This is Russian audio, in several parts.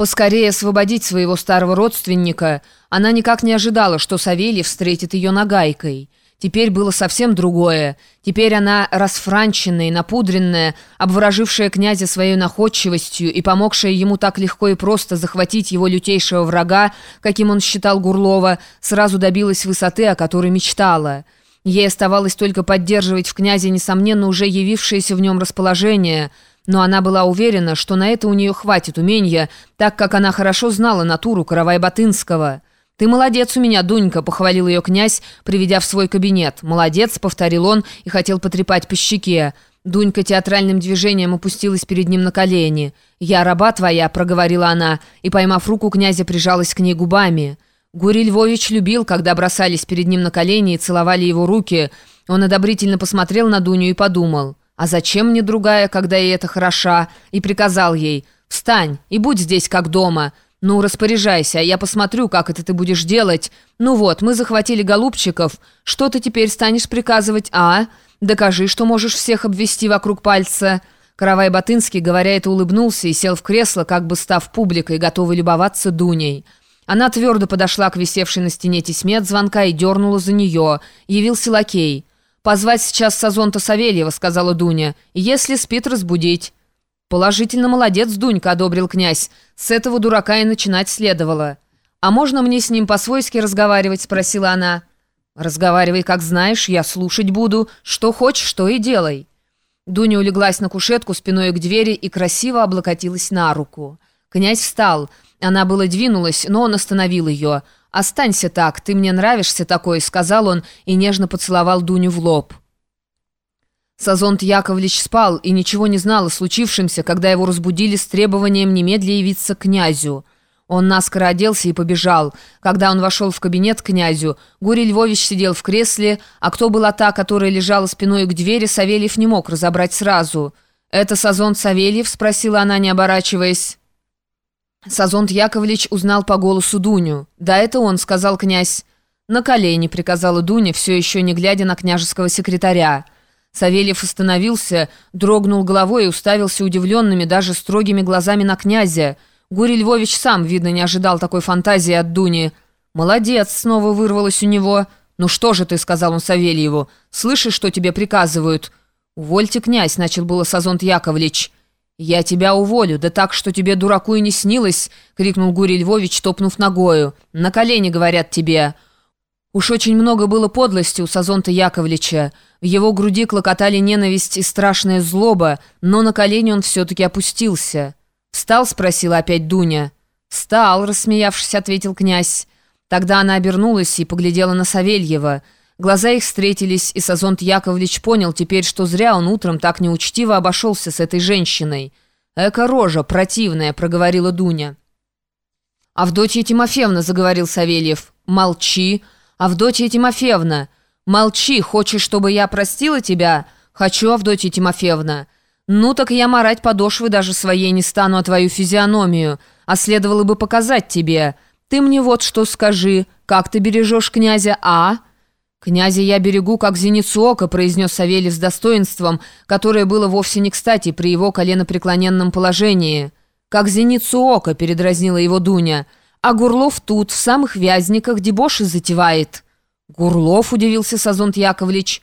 поскорее освободить своего старого родственника, она никак не ожидала, что Савельев встретит ее нагайкой. Теперь было совсем другое. Теперь она расфранченная напудренная, обворожившая князя своей находчивостью и помогшая ему так легко и просто захватить его лютейшего врага, каким он считал Гурлова, сразу добилась высоты, о которой мечтала. Ей оставалось только поддерживать в князе, несомненно, уже явившееся в нем расположение – но она была уверена, что на это у нее хватит умения, так как она хорошо знала натуру Каравай-Батынского. «Ты молодец у меня, Дунька», — похвалил ее князь, приведя в свой кабинет. «Молодец», — повторил он и хотел потрепать по щеке. Дунька театральным движением опустилась перед ним на колени. «Я раба твоя», — проговорила она, и, поймав руку князя, прижалась к ней губами. Гурий Львович любил, когда бросались перед ним на колени и целовали его руки. Он одобрительно посмотрел на Дуню и подумал. «А зачем мне другая, когда и это хороша?» И приказал ей «Встань и будь здесь, как дома. Ну, распоряжайся, а я посмотрю, как это ты будешь делать. Ну вот, мы захватили голубчиков. Что ты теперь станешь приказывать, а? Докажи, что можешь всех обвести вокруг пальца». Каравай-Батынский, говоря это, улыбнулся и сел в кресло, как бы став публикой, готовый любоваться Дуней. Она твердо подошла к висевшей на стене тесьме от звонка и дернула за нее. Явился лакей. «Позвать сейчас Сазонта Савельева», — сказала Дуня. «Если спит, разбудить». «Положительно молодец, Дунька», — одобрил князь. «С этого дурака и начинать следовало». «А можно мне с ним по-свойски разговаривать?» — спросила она. «Разговаривай, как знаешь, я слушать буду. Что хочешь, то и делай». Дуня улеглась на кушетку спиной к двери и красиво облокотилась на руку. Князь встал. Она было двинулась, но он остановил ее. «Останься так, ты мне нравишься такой», — сказал он и нежно поцеловал Дуню в лоб. Сазонт Яковлевич спал и ничего не знал о случившемся, когда его разбудили с требованием немедля явиться к князю. Он наскоро оделся и побежал. Когда он вошел в кабинет к князю, Гурий Львович сидел в кресле, а кто была та, которая лежала спиной к двери, Савельев не мог разобрать сразу. «Это Сазонт Савельев?» — спросила она, не оборачиваясь. Сазонт Яковлевич узнал по голосу Дуню. «Да это он», — сказал князь. «На колени», — приказала Дуня, все еще не глядя на княжеского секретаря. Савельев остановился, дрогнул головой и уставился удивленными, даже строгими глазами на князя. Гурий Львович сам, видно, не ожидал такой фантазии от Дуни. «Молодец», — снова вырвалось у него. «Ну что же ты», — сказал он Савельеву, — «слышишь, что тебе приказывают?» «Увольте, князь», — начал было Сазонт Яковлевич. «Я тебя уволю, да так, что тебе, дураку, и не снилось!» — крикнул Гурий Львович, топнув ногою. «На колени, говорят тебе!» Уж очень много было подлости у Сазонта Яковлевича. В его груди клокотали ненависть и страшная злоба, но на колени он все-таки опустился. «Встал?» — спросила опять Дуня. «Встал», — рассмеявшись, ответил князь. Тогда она обернулась и поглядела на Савельева — Глаза их встретились, и Сазонт Яковлевич понял теперь, что зря он утром так неучтиво обошелся с этой женщиной. «Эка рожа, противная», — проговорила Дуня. «Авдотья Тимофеевна», — заговорил Савельев. «Молчи. Авдотья Тимофеевна. Молчи. Хочешь, чтобы я простила тебя? Хочу, Авдотья Тимофеевна. Ну так я марать подошвы даже своей не стану, а твою физиономию. А следовало бы показать тебе. Ты мне вот что скажи. Как ты бережешь князя, а?» «Князя я берегу, как зеницу ока», — произнес Савельев с достоинством, которое было вовсе не кстати при его коленопреклоненном положении. «Как зеницу ока», — передразнила его Дуня. «А Гурлов тут, в самых вязниках, дебоши затевает». «Гурлов?» — удивился Сазонт Яковлевич.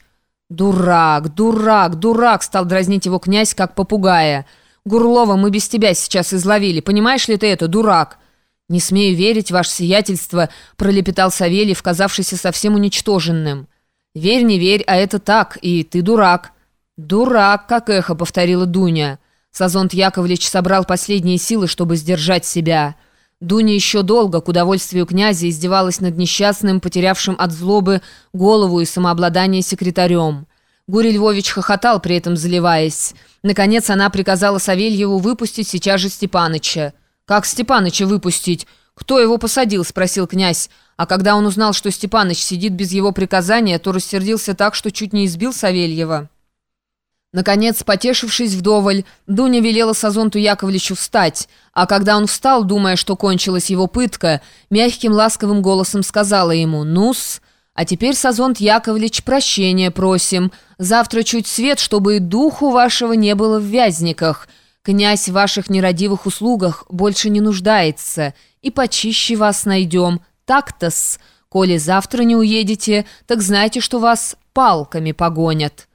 «Дурак, дурак, дурак!» — стал дразнить его князь, как попугая. «Гурлова мы без тебя сейчас изловили, понимаешь ли ты это, дурак?» «Не смею верить, ваше сиятельство», — пролепетал Савельев, казавшийся совсем уничтоженным. «Верь, не верь, а это так, и ты дурак». «Дурак», — как эхо повторила Дуня. Сазонт Яковлевич собрал последние силы, чтобы сдержать себя. Дуня еще долго, к удовольствию князя, издевалась над несчастным, потерявшим от злобы голову и самообладание секретарем. Гурий Львович хохотал, при этом заливаясь. Наконец она приказала Савельеву выпустить сейчас же Степаныча. «Как Степаныча выпустить? Кто его посадил?» – спросил князь. А когда он узнал, что Степаныч сидит без его приказания, то рассердился так, что чуть не избил Савельева. Наконец, потешившись вдоволь, Дуня велела Сазонту Яковлевичу встать, а когда он встал, думая, что кончилась его пытка, мягким ласковым голосом сказала ему «Ну-с, а теперь, Сазонт Яковлевич, прощения просим. Завтра чуть свет, чтобы и духу вашего не было в вязниках». Князь в ваших нерадивых услугах больше не нуждается, и почище вас найдем. Так-то-с. Коли завтра не уедете, так знайте, что вас палками погонят».